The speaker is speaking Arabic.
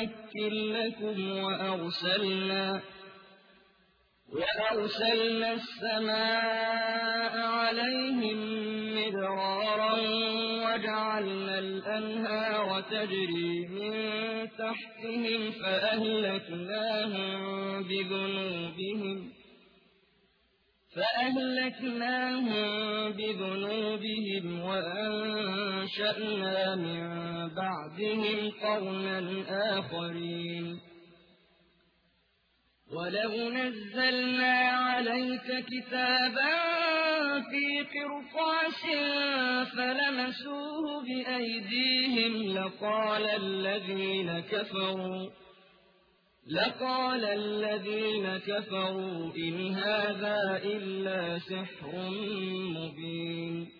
نمكن لكم وأرسلنا وأرسلنا السماء عليهم مدرارا وجعلنا الأنهار تجري من تحتهم فأهلكناهم بذنوبهم فأهلكناهم بذنوبهم وأنشأنا من بعدهم قرنا آخرين ولو نزلنا عليك كتابا في قرطاس فلمسوه بأيديهم لقال الذين كفروا لقال الذين كفروا إن هذا إلا سحر مبين